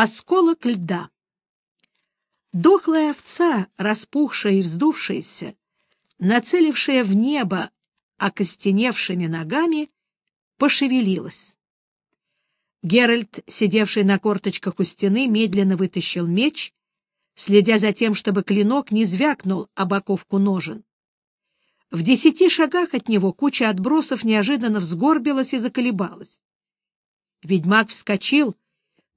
Осколок льда. Дохлая овца, распухшая и вздувшаяся, нацелившая в небо окостеневшими ногами, пошевелилась. Геральт, сидевший на корточках у стены, медленно вытащил меч, следя за тем, чтобы клинок не звякнул об оковку ножен. В десяти шагах от него куча отбросов неожиданно взгорбилась и заколебалась. Ведьмак вскочил,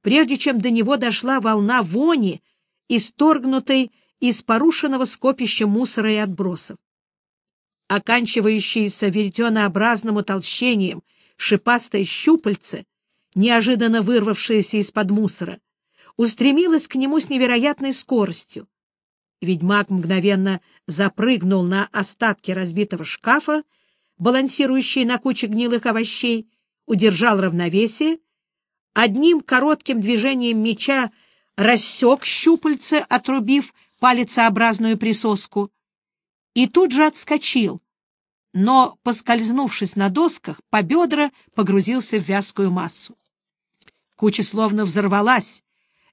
прежде чем до него дошла волна вони, исторгнутой из порушенного скопища мусора и отбросов. Оканчивающиеся веретенообразным утолщением шипастое щупальце, неожиданно вырвавшееся из-под мусора, устремилось к нему с невероятной скоростью. Ведьмак мгновенно запрыгнул на остатки разбитого шкафа, балансирующие на куче гнилых овощей, удержал равновесие, одним коротким движением меча рассек щупальце, отрубив палецеобразную присоску, и тут же отскочил, но, поскользнувшись на досках, по бедра погрузился в вязкую массу. Куча словно взорвалась,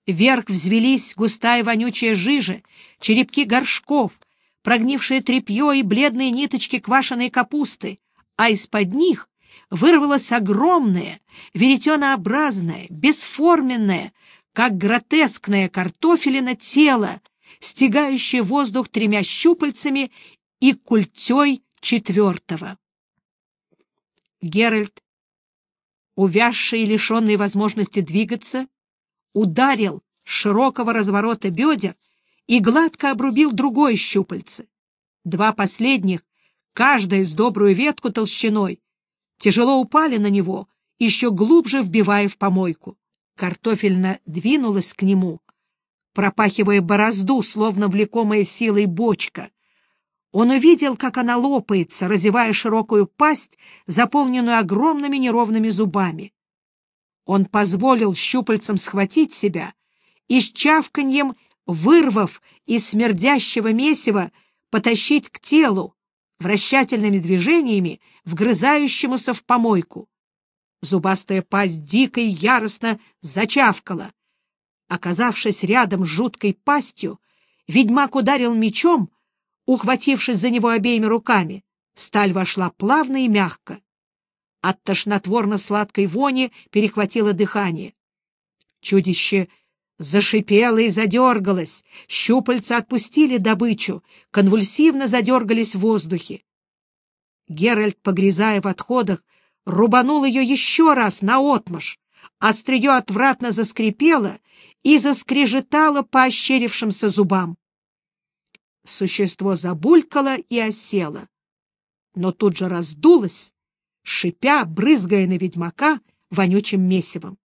вверх взвелись густая вонючая жижа, черепки горшков, прогнившее тряпье и бледные ниточки квашеной капусты, а из-под них вырвалось огромное, веретенообразное, бесформенное, как гротескное картофелина тело, стягающее воздух тремя щупальцами и культей четвертого. Геральт, увязший и лишенный возможности двигаться, ударил широкого разворота бедер и гладко обрубил другое щупальце. Два последних, каждая с добрую ветку толщиной, тяжело упали на него, еще глубже вбивая в помойку. Картофельно двинулась к нему, пропахивая борозду, словно влекомая силой бочка. Он увидел, как она лопается, разевая широкую пасть, заполненную огромными неровными зубами. Он позволил щупальцам схватить себя и с чавканьем вырвав из смердящего месива, потащить к телу, вращательными движениями, вгрызающемуся в помойку. Зубастая пасть дико и яростно зачавкала. Оказавшись рядом с жуткой пастью, ведьмак ударил мечом, ухватившись за него обеими руками. Сталь вошла плавно и мягко. От тошнотворно-сладкой вони перехватило дыхание. Чудище Зашипела и задергалась, щупальца отпустили добычу, конвульсивно задергались в воздухе. Геральт, погрязая в отходах, рубанул ее еще раз наотмашь, острие отвратно заскрипело и заскрежетало по ощерившимся зубам. Существо забулькало и осело, но тут же раздулось, шипя, брызгая на ведьмака вонючим месивом.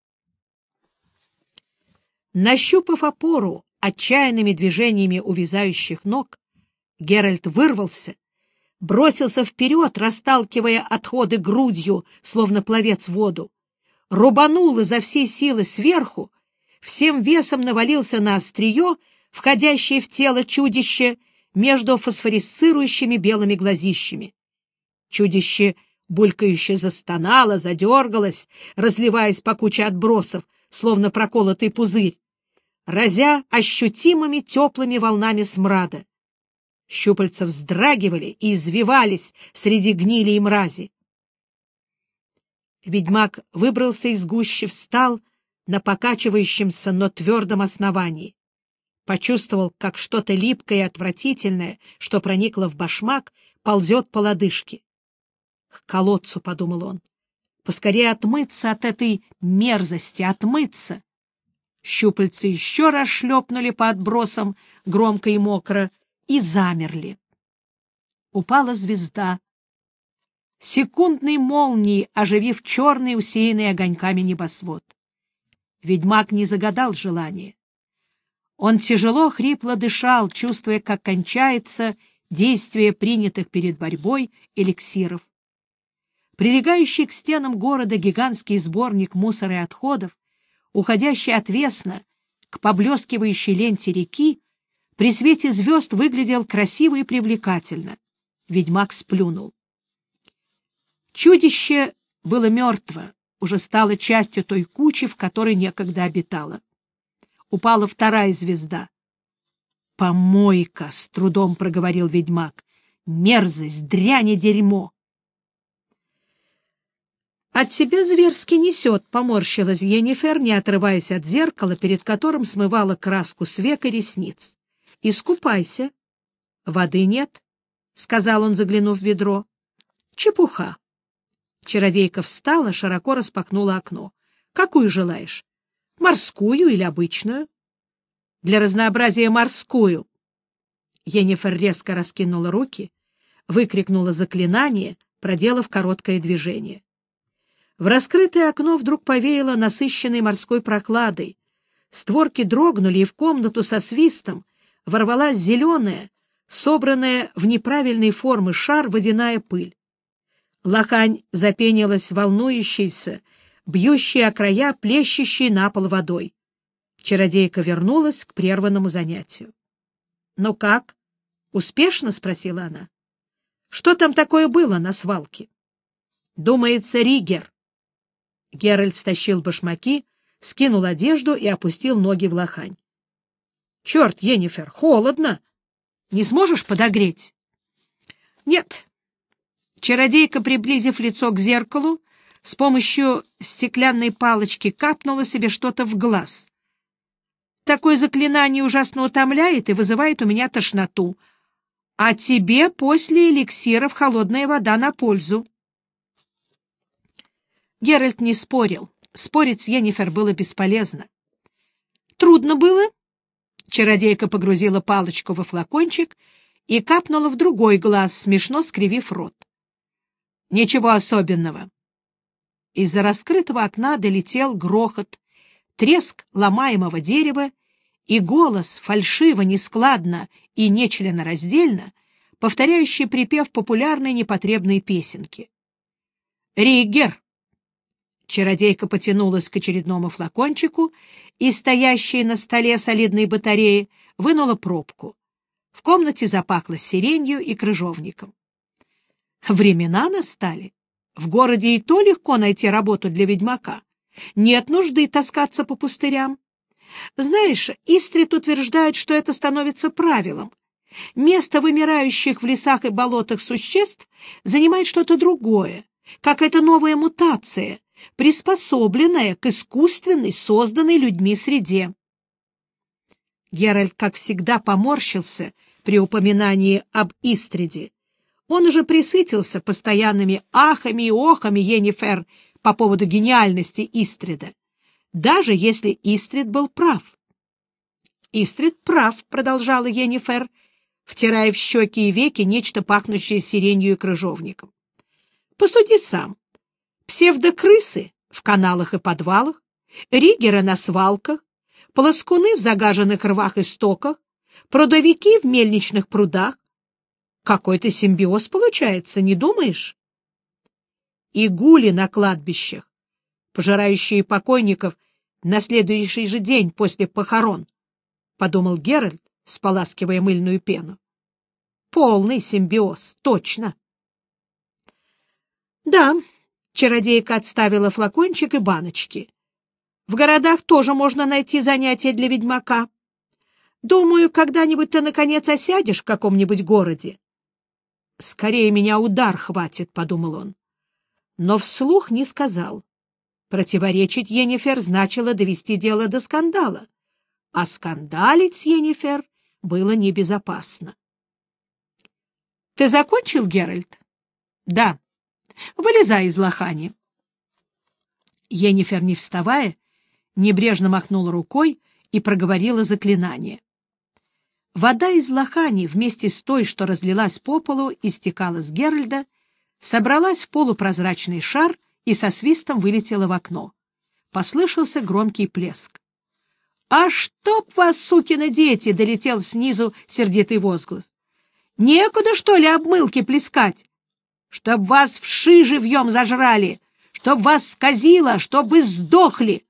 Нащупав опору отчаянными движениями увязающих ног, Геральт вырвался, бросился вперед, расталкивая отходы грудью, словно пловец в воду, рубанул изо всей силы сверху, всем весом навалился на острие, входящее в тело чудище между фосфорисцирующими белыми глазищами. Чудище булькающе застонало, задергалось, разливаясь по куче отбросов, словно проколотый пузырь, разя ощутимыми теплыми волнами смрада. Щупальца вздрагивали и извивались среди гнили и мрази. Ведьмак выбрался из гущи, встал на покачивающемся, но твердом основании. Почувствовал, как что-то липкое и отвратительное, что проникло в башмак, ползет по лодыжке. «К колодцу», — подумал он, — «поскорее отмыться от этой мерзости, отмыться». Щупальцы еще раз шлепнули по отбросам громко и мокро и замерли. Упала звезда. Секундной молнией оживив черный, усеянный огоньками небосвод. Ведьмак не загадал желания. Он тяжело, хрипло дышал, чувствуя, как кончается действие принятых перед борьбой эликсиров. Прилегающий к стенам города гигантский сборник мусора и отходов уходящий отвесно к поблескивающей ленте реки, при свете звезд выглядел красиво и привлекательно. Ведьмак сплюнул. Чудище было мертво, уже стало частью той кучи, в которой некогда обитало. упала вторая звезда. «Помойка!» — с трудом проговорил ведьмак. «Мерзость, дрянь и дерьмо!» «От тебя зверски несет», — поморщилась Енифер, не отрываясь от зеркала, перед которым смывала краску с век и ресниц. «Искупайся». «Воды нет», — сказал он, заглянув в ведро. «Чепуха». Чародейка встала, широко распахнула окно. «Какую желаешь? Морскую или обычную?» «Для разнообразия морскую». Енифер резко раскинула руки, выкрикнула заклинание, проделав короткое движение. В раскрытое окно вдруг повеяло насыщенной морской прохладой. Створки дрогнули, и в комнату со свистом ворвалась зеленая, собранная в неправильной формы шар водяная пыль. Лохань запенилась волнующейся, бьющей о края, плещущей на пол водой. Чародейка вернулась к прерванному занятию. — Ну как? Успешно? — спросила она. — Что там такое было на свалке? — Думается, Ригер. Геральт стащил башмаки, скинул одежду и опустил ноги в лохань. — Черт, Енифер, холодно! Не сможешь подогреть? — Нет. Чародейка, приблизив лицо к зеркалу, с помощью стеклянной палочки капнула себе что-то в глаз. Такое заклинание ужасно утомляет и вызывает у меня тошноту. А тебе после эликсиров холодная вода на пользу. Геральт не спорил. Спорить с Йеннифер было бесполезно. «Трудно было?» Чародейка погрузила палочку во флакончик и капнула в другой глаз, смешно скривив рот. «Ничего особенного». Из-за раскрытого окна долетел грохот, треск ломаемого дерева и голос, фальшиво, нескладно и нечленораздельно, повторяющий припев популярной непотребной песенки. «Риггер, Чародейка потянулась к очередному флакончику и, стоящей на столе солидной батареи, вынула пробку. В комнате запахло сиренью и крыжовником. Времена настали. В городе и то легко найти работу для ведьмака. Нет нужды таскаться по пустырям. Знаешь, Истрит утверждает, что это становится правилом. Место вымирающих в лесах и болотах существ занимает что-то другое, как эта новая мутация, приспособленная к искусственной, созданной людьми среде. Геральт, как всегда, поморщился при упоминании об Истриде. Он уже присытился постоянными ахами и охами Енифер по поводу гениальности Истрида, даже если Истрид был прав. «Истрид прав», — продолжала Енифер, втирая в щеки и веки нечто пахнущее сиренью и крыжовником. «Посуди сам псевдокрысы в каналах и подвалах, ригеры на свалках, полоскуны в загаженных рвах и стоках, прудовики в мельничных прудах. Какой-то симбиоз получается, не думаешь? И гули на кладбищах, пожирающие покойников на следующий же день после похорон, — подумал Геральт, споласкивая мыльную пену. Полный симбиоз, точно. Да, Чародейка отставила флакончик и баночки. В городах тоже можно найти занятия для ведьмака. Думаю, когда-нибудь ты, наконец, осядешь в каком-нибудь городе. Скорее меня удар хватит, — подумал он. Но вслух не сказал. Противоречить Енифер значило довести дело до скандала, а скандалить с Енифер было небезопасно. — Ты закончил, Геральт? — Да. Вылезай из лохани. Енифер, не вставая, небрежно махнула рукой и проговорила заклинание. Вода из лохани вместе с той, что разлилась по полу, истекала с Геральда, собралась в полупрозрачный шар и со свистом вылетела в окно. Послышался громкий плеск. — А чтоб вас, сукины дети! — долетел снизу сердитый возглас. — Некуда, что ли, обмылки плескать? Чтоб вас вши живьем зажрали, чтоб вас сказило, чтоб вы сдохли.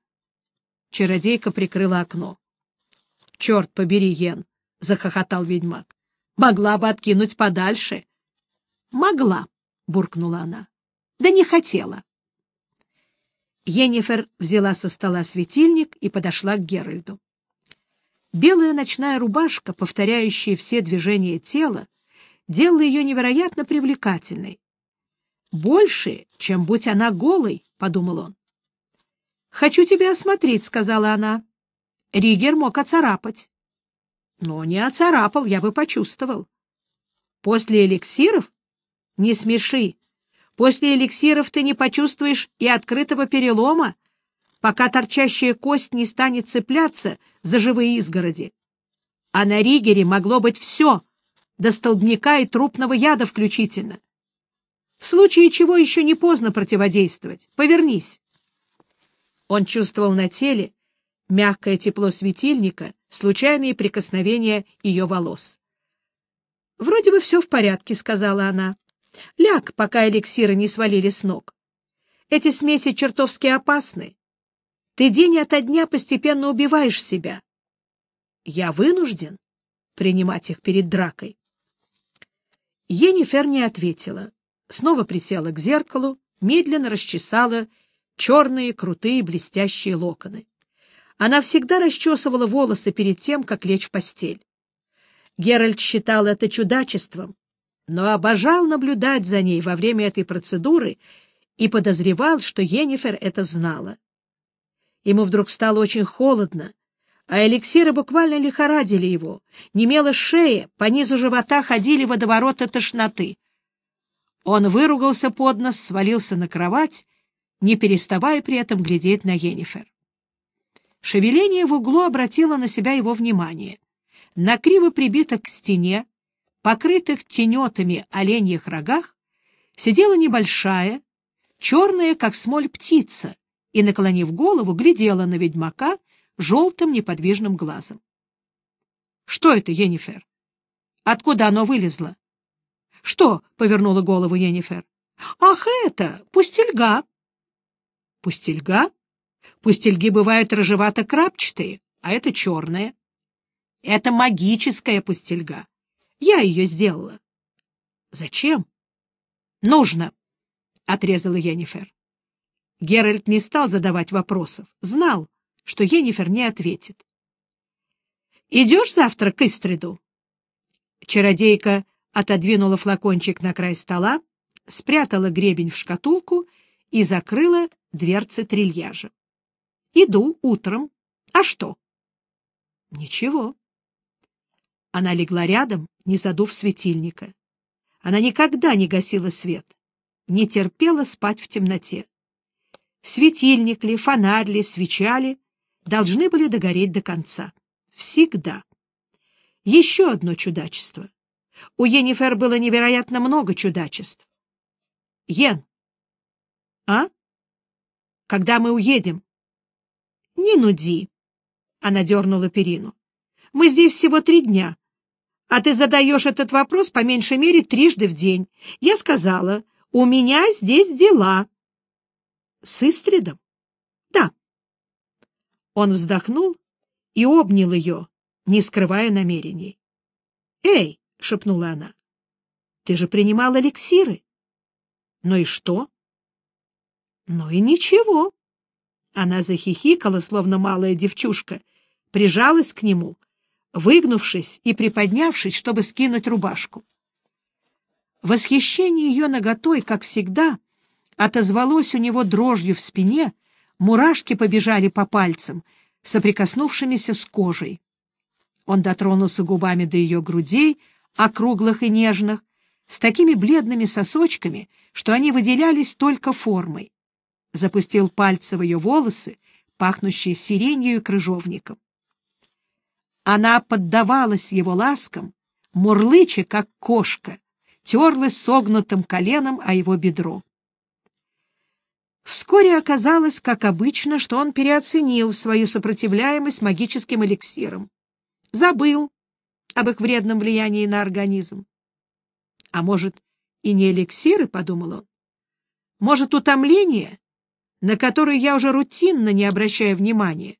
Чародейка прикрыла окно. — Черт побери, Йен! — захохотал ведьмак. — Могла бы откинуть подальше. — Могла, — буркнула она. — Да не хотела. Енифер взяла со стола светильник и подошла к Геральду. Белая ночная рубашка, повторяющая все движения тела, делала ее невероятно привлекательной. «Больше, чем будь она голой», — подумал он. «Хочу тебя осмотреть», — сказала она. Ригер мог оцарапать. Но не оцарапал, я бы почувствовал. После эликсиров? Не смеши. После эликсиров ты не почувствуешь и открытого перелома, пока торчащая кость не станет цепляться за живые изгороди. А на Ригере могло быть все, до столбняка и трупного яда включительно. В случае чего еще не поздно противодействовать. Повернись. Он чувствовал на теле мягкое тепло светильника, случайные прикосновения ее волос. «Вроде бы все в порядке», — сказала она. «Ляг, пока эликсиры не свалили с ног. Эти смеси чертовски опасны. Ты день ото дня постепенно убиваешь себя. Я вынужден принимать их перед дракой. Енифер не ответила. Снова присела к зеркалу, медленно расчесала черные, крутые, блестящие локоны. Она всегда расчесывала волосы перед тем, как лечь в постель. Геральт считал это чудачеством, но обожал наблюдать за ней во время этой процедуры и подозревал, что Енифер это знала. Ему вдруг стало очень холодно, а эликсиры буквально лихорадили его. Немела шея, по низу живота ходили водовороты тошноты. Он выругался под нос, свалился на кровать, не переставая при этом глядеть на Енифер. Шевеление в углу обратило на себя его внимание. На криво прибитых к стене, покрытых тенетами оленьих рогах, сидела небольшая, черная, как смоль, птица и, наклонив голову, глядела на ведьмака желтым неподвижным глазом. — Что это, Енифер? Откуда оно вылезло? — Что? — повернула голову Енифер. — Ах, это! Пустельга! — Пустельга? Пустельги бывают рыжевато-крапчатые, а это черная. — Это магическая пустельга. Я ее сделала. — Зачем? — Нужно, — отрезала Енифер. Геральт не стал задавать вопросов, знал, что Енифер не ответит. — Идешь завтра к Истриду? Чародейка отодвинула флакончик на край стола, спрятала гребень в шкатулку и закрыла дверцы трильяжа. — Иду утром. А что? — Ничего. Она легла рядом, не задув светильника. Она никогда не гасила свет, не терпела спать в темноте. Светильник ли, фонарь ли, свеча ли должны были догореть до конца. Всегда. Еще одно чудачество. У Енифер было невероятно много чудачеств. Йен. А? Когда мы уедем? Не нуди. Она дернула перину. Мы здесь всего три дня. А ты задаешь этот вопрос по меньшей мере трижды в день. Я сказала, у меня здесь дела. С Истридом? Да. Он вздохнул и обнял ее, не скрывая намерений. «Эй!» — шепнула она. «Ты же принимал эликсиры». «Ну и что?» «Ну и ничего». Она захихикала, словно малая девчушка, прижалась к нему, выгнувшись и приподнявшись, чтобы скинуть рубашку. Восхищение ее наготой, как всегда, отозвалось у него дрожью в спине, Мурашки побежали по пальцам, соприкоснувшимися с кожей. Он дотронулся губами до ее грудей, округлых и нежных, с такими бледными сосочками, что они выделялись только формой. Запустил пальцы в ее волосы, пахнущие сиренью и крыжовником. Она поддавалась его ласкам, мурлыча, как кошка, терлась согнутым коленом о его бедро. Вскоре оказалось, как обычно, что он переоценил свою сопротивляемость магическим эликсирам. Забыл об их вредном влиянии на организм. А может, и не эликсиры, — подумал он. Может, утомление, на которое я уже рутинно не обращаю внимания.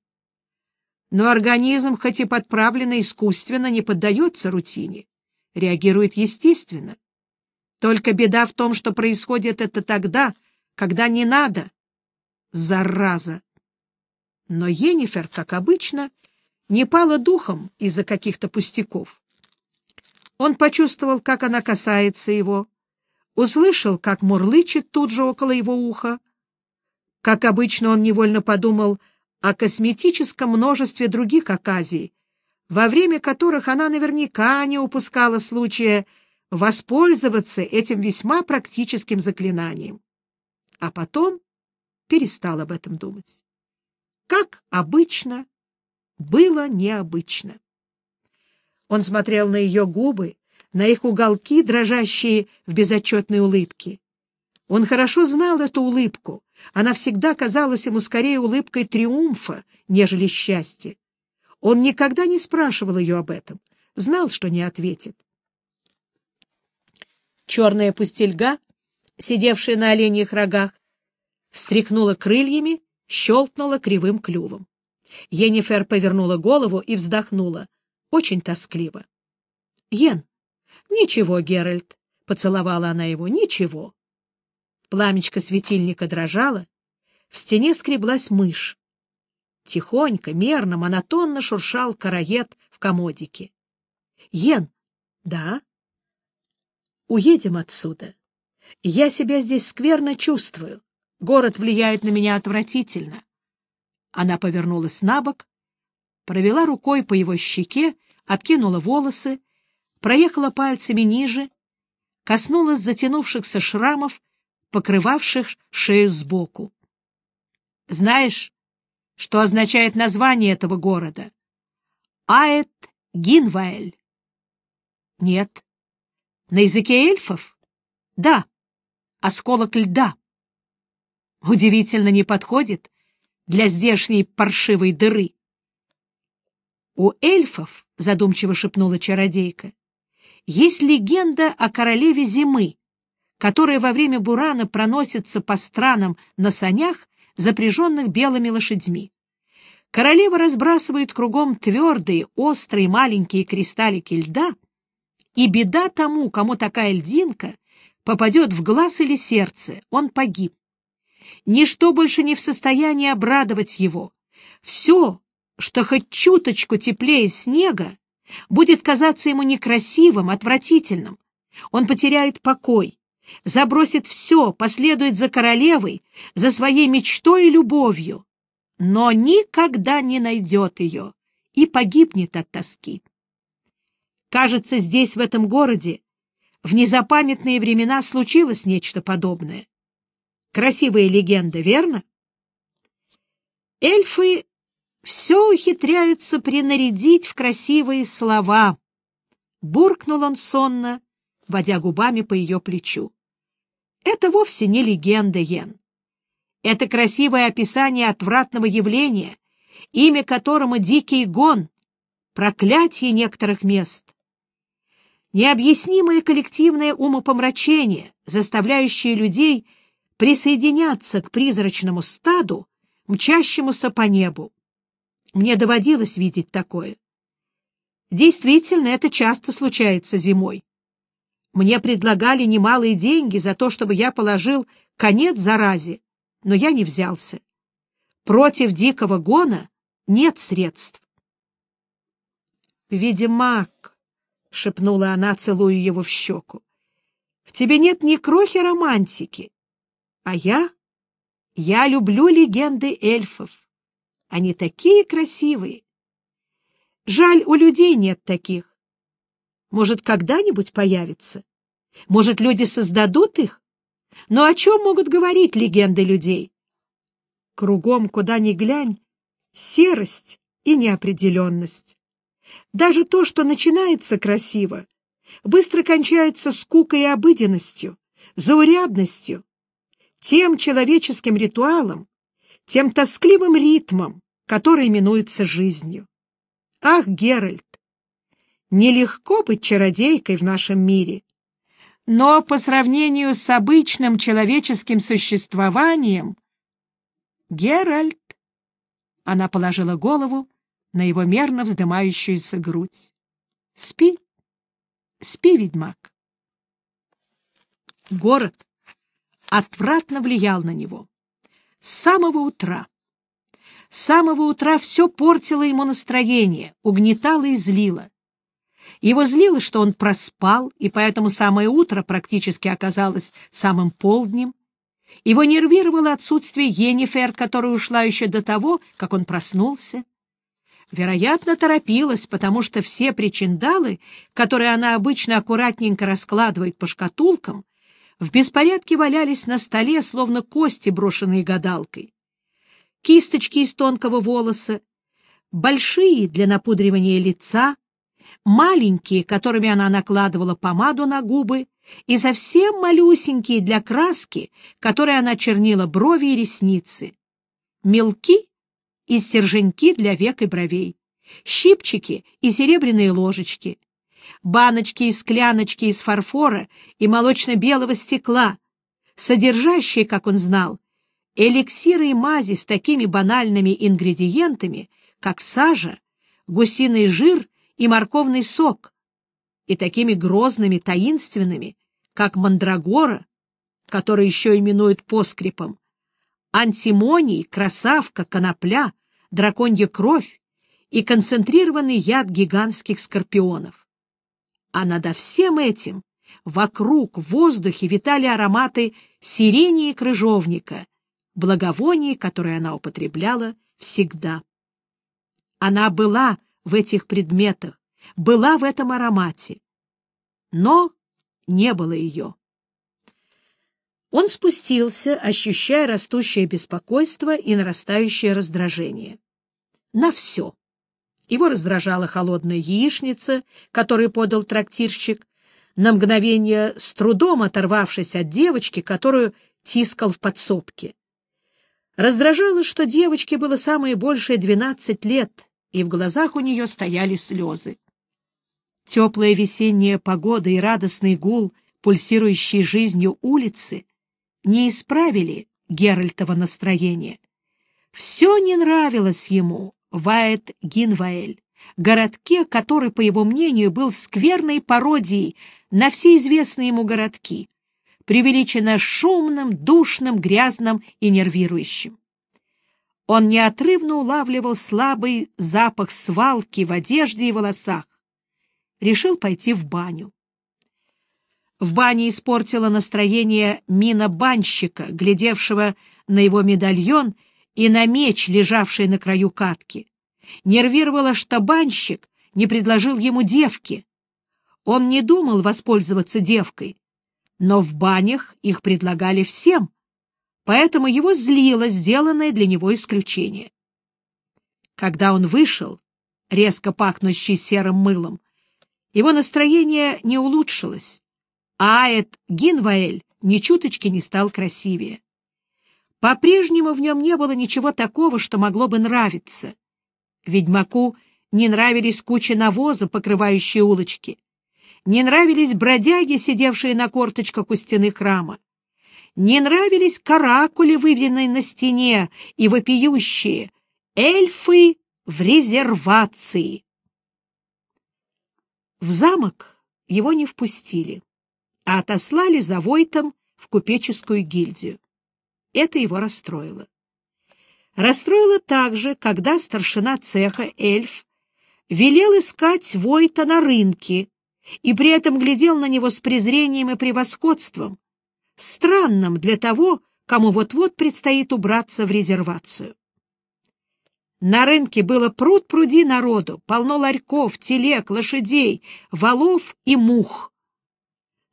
Но организм, хоть и подправлено искусственно, не поддается рутине, реагирует естественно. Только беда в том, что происходит это тогда, когда не надо. Зараза! Но Енифер, как обычно, не пала духом из-за каких-то пустяков. Он почувствовал, как она касается его, услышал, как мурлычет тут же около его уха. Как обычно, он невольно подумал о косметическом множестве других оказий, во время которых она наверняка не упускала случая воспользоваться этим весьма практическим заклинанием. А потом перестал об этом думать. Как обычно, было необычно. Он смотрел на ее губы, на их уголки, дрожащие в безотчетной улыбке. Он хорошо знал эту улыбку. Она всегда казалась ему скорее улыбкой триумфа, нежели счастья. Он никогда не спрашивал ее об этом, знал, что не ответит. Черная пустельга, сидевшая на оленьих рогах, встряхнула крыльями, щелкнула кривым клювом. Енифер повернула голову и вздохнула, очень тоскливо. — Йен, ничего, Геральт, — поцеловала она его, — ничего. Пламечко светильника дрожало, в стене скреблась мышь. Тихонько, мерно, монотонно шуршал караед в комодике. — Йен, да? — Уедем отсюда. Я себя здесь скверно чувствую. Город влияет на меня отвратительно. Она повернулась на бок, провела рукой по его щеке, откинула волосы, проехала пальцами ниже, коснулась затянувшихся шрамов, покрывавших шею сбоку. Знаешь, что означает название этого города? Аэт Гинваэль. Нет. На языке эльфов? Да. Осколок льда удивительно не подходит для здешней паршивой дыры. У эльфов, — задумчиво шепнула чародейка, — есть легенда о королеве зимы, которая во время бурана проносится по странам на санях, запряженных белыми лошадьми. Королева разбрасывает кругом твердые, острые маленькие кристаллики льда, и беда тому, кому такая льдинка попадет в глаз или сердце, он погиб. Ничто больше не в состоянии обрадовать его. Все, что хоть чуточку теплее снега, будет казаться ему некрасивым, отвратительным. Он потеряет покой, забросит все, последует за королевой, за своей мечтой и любовью, но никогда не найдет ее и погибнет от тоски. Кажется, здесь, в этом городе, в незапамятные времена случилось нечто подобное. Красивая легенда, верно? Эльфы все ухитряются принарядить в красивые слова. Буркнул он сонно, водя губами по ее плечу. Это вовсе не легенда, Йен. Это красивое описание отвратного явления, имя которому дикий гон, проклятие некоторых мест. Необъяснимое коллективное умопомрачение, заставляющее людей присоединяться к призрачному стаду, мчащемуся по небу. Мне доводилось видеть такое. Действительно, это часто случается зимой. Мне предлагали немалые деньги за то, чтобы я положил конец заразе, но я не взялся. Против дикого гона нет средств. «Ведьмак», — шепнула она, целуя его в щеку, — «в тебе нет ни крохи романтики. А я? Я люблю легенды эльфов. Они такие красивые. Жаль, у людей нет таких. Может, когда-нибудь появится? Может, люди создадут их? Но о чем могут говорить легенды людей? Кругом, куда ни глянь, серость и неопределенность. Даже то, что начинается красиво, быстро кончается скукой и обыденностью, заурядностью, тем человеческим ритуалом, тем тоскливым ритмом, который именуется жизнью. Ах, Геральт! Нелегко быть чародейкой в нашем мире, но по сравнению с обычным человеческим существованием... Геральт! Она положила голову на его мерно вздымающуюся грудь. Спи, спи, ведьмак. Город отвратно влиял на него. С самого утра. с самого утра все портило ему настроение, угнетало и злило. Его злило, что он проспал, и поэтому самое утро практически оказалось самым полднем. Его нервировало отсутствие Енифер, которая ушла еще до того, как он проснулся. Вероятно, торопилась, потому что все причиндалы, которые она обычно аккуратненько раскладывает по шкатулкам, в беспорядке валялись на столе, словно кости, брошенные гадалкой. Кисточки из тонкого волоса, большие для напудривания лица, маленькие, которыми она накладывала помаду на губы, и совсем малюсенькие для краски, которой она чернила брови и ресницы. Мелки и стерженьки для век и бровей, щипчики и серебряные ложечки, баночки и скляночки из фарфора и молочно-белого стекла, содержащие, как он знал, эликсиры и мази с такими банальными ингредиентами, как сажа, гусиный жир и морковный сок, и такими грозными, таинственными, как мандрагора, который еще именуют поскрипом, антимоний, красавка, конопля, драконья кровь и концентрированный яд гигантских скорпионов. А над всем этим вокруг в воздухе витали ароматы сирени и крыжовника, благовоний, которые она употребляла всегда. Она была в этих предметах, была в этом аромате. Но не было ее. Он спустился, ощущая растущее беспокойство и нарастающее раздражение. На все. Его раздражала холодная яичница, которую подал трактирщик, на мгновение с трудом оторвавшись от девочки, которую тискал в подсобке. Раздражало, что девочке было самое большее двенадцать лет, и в глазах у нее стояли слезы. Теплая весенняя погода и радостный гул, пульсирующий жизнью улицы, не исправили Геральтова настроение. Все не нравилось ему в Аэт-Гинваэль, городке, который, по его мнению, был скверной пародией на все известные ему городки, преувеличенно шумным, душным, грязным и нервирующим. Он неотрывно улавливал слабый запах свалки в одежде и волосах. Решил пойти в баню. В бане испортило настроение мина банщика, глядевшего на его медальон и на меч, лежавший на краю катки. Нервировало, что банщик не предложил ему девки. Он не думал воспользоваться девкой, но в банях их предлагали всем, поэтому его злило сделанное для него исключение. Когда он вышел, резко пахнущий серым мылом, его настроение не улучшилось, а Аэт Гинваэль ни чуточки не стал красивее. По-прежнему в нем не было ничего такого, что могло бы нравиться. Ведьмаку не нравились кучи навоза, покрывающие улочки. Не нравились бродяги, сидевшие на корточках у стены храма не нравились каракули, выведенные на стене, и вопиющие «Эльфы в резервации». В замок его не впустили, а отослали за Войтом в купеческую гильдию. Это его расстроило. Расстроило также, когда старшина цеха, эльф, велел искать Войта на рынке и при этом глядел на него с презрением и превосходством, странным для того, кому вот-вот предстоит убраться в резервацию. На рынке было пруд-пруди народу, полно ларьков, телег, лошадей, валов и мух.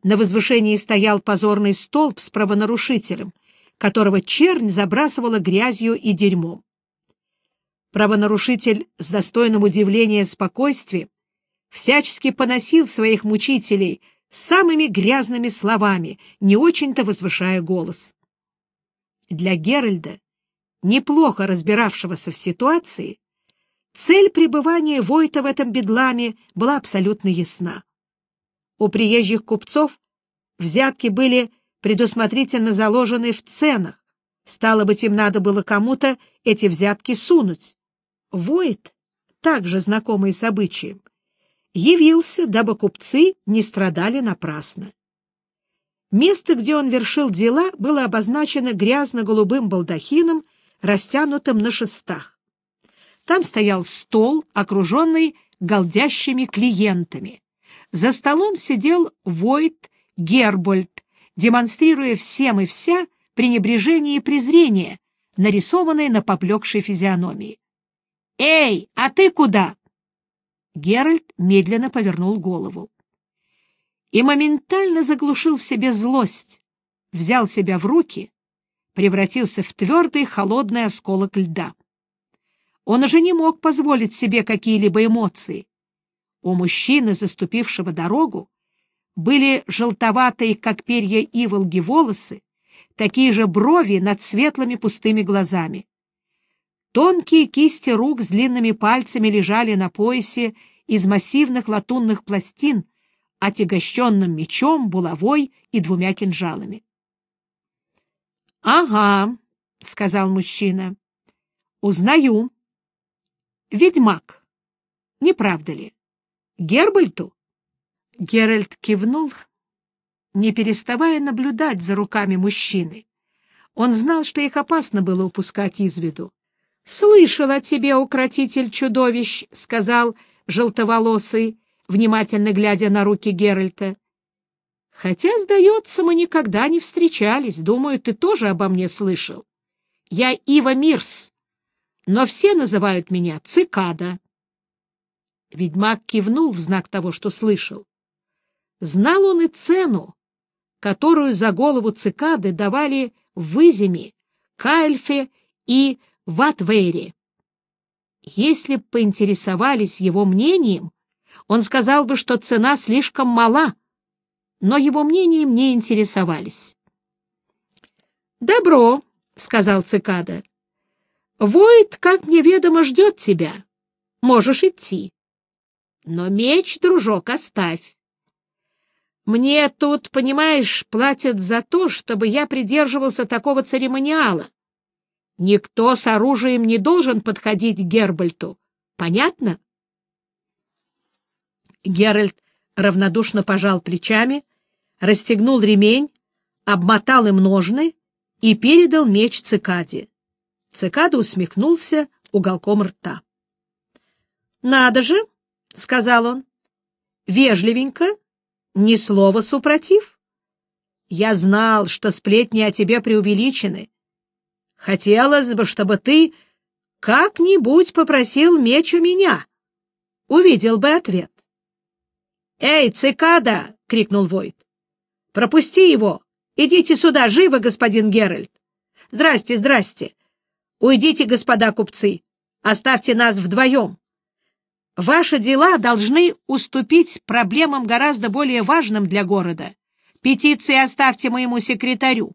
На возвышении стоял позорный столб с правонарушителем, которого чернь забрасывала грязью и дерьмом. Правонарушитель с достойным удивления спокойствием всячески поносил своих мучителей самыми грязными словами, не очень-то возвышая голос. Для Геральда, неплохо разбиравшегося в ситуации, цель пребывания Войта в этом бедламе была абсолютно ясна. У приезжих купцов взятки были предусмотрительно заложены в ценах, стало быть, им надо было кому-то эти взятки сунуть. Войт, также знакомый с обычаем, явился, дабы купцы не страдали напрасно. Место, где он вершил дела, было обозначено грязно-голубым балдахином, растянутым на шестах. Там стоял стол, окруженный голдящими клиентами. За столом сидел Войт Гербольд, демонстрируя всем и вся пренебрежение и презрение, нарисованное на поблекшей физиономии. «Эй, а ты куда?» Геральт медленно повернул голову. И моментально заглушил в себе злость, взял себя в руки, превратился в твердый холодный осколок льда. Он уже не мог позволить себе какие-либо эмоции. У мужчины, заступившего дорогу, были желтоватые, как перья иволги, волосы, такие же брови над светлыми пустыми глазами. Тонкие кисти рук с длинными пальцами лежали на поясе из массивных латунных пластин, отягощенным мечом, булавой и двумя кинжалами. — Ага, — сказал мужчина, — узнаю. — Ведьмак, не правда ли? Гербальту? Геральт кивнул, не переставая наблюдать за руками мужчины. Он знал, что их опасно было упускать из виду. — Слышал о тебе, укротитель чудовищ, — сказал желтоволосый, внимательно глядя на руки Геральта. — Хотя, сдается, мы никогда не встречались. Думаю, ты тоже обо мне слышал. Я Ива Мирс, но все называют меня Цикада. Ведьмак кивнул в знак того, что слышал. Знал он и цену, которую за голову цикады давали в Изиме, Кальфе и Ватвейре. Если б поинтересовались его мнением, он сказал бы, что цена слишком мала, но его мнением не интересовались. «Добро», — сказал цикада. «Войд, как мне ведомо, ждет тебя. Можешь идти. Но меч, дружок, оставь. Мне тут, понимаешь, платят за то, чтобы я придерживался такого церемониала. Никто с оружием не должен подходить к Гербальту. Понятно? Геральт равнодушно пожал плечами, расстегнул ремень, обмотал им ножны и передал меч цикаде. Цикада усмехнулся уголком рта. — Надо же, — сказал он, — вежливенько ни слова супротив. Я знал, что сплетни о тебе преувеличены. Хотелось бы, чтобы ты как-нибудь попросил меч у меня. Увидел бы ответ. — Эй, цикада! — крикнул Войт. — Пропусти его! Идите сюда, живо, господин Геральт! Здрасте, здрасте! Уйдите, господа купцы! Оставьте нас вдвоем! Ваши дела должны уступить проблемам гораздо более важным для города. Петиции оставьте моему секретарю.